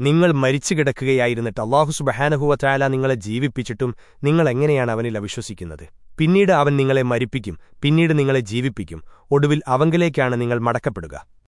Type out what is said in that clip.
നിങ്ങൾ മരിച്ചു കിടക്കുകയായിരുന്നിട്ട് അള്ളാഹു സുബഹാനഹുവ നിങ്ങളെ ജീവിപ്പിച്ചിട്ടും നിങ്ങൾ എങ്ങനെയാണ് അവനിൽ അവിശ്വസിക്കുന്നത്? പിന്നീട് അവൻ നിങ്ങളെ മരിപ്പിക്കും പിന്നീട് നിങ്ങളെ ജീവിപ്പിക്കും. ഒടുവിൽ അവങ്കിലേക്കാണ് നിങ്ങൾ മടക്കപ്പെടുക.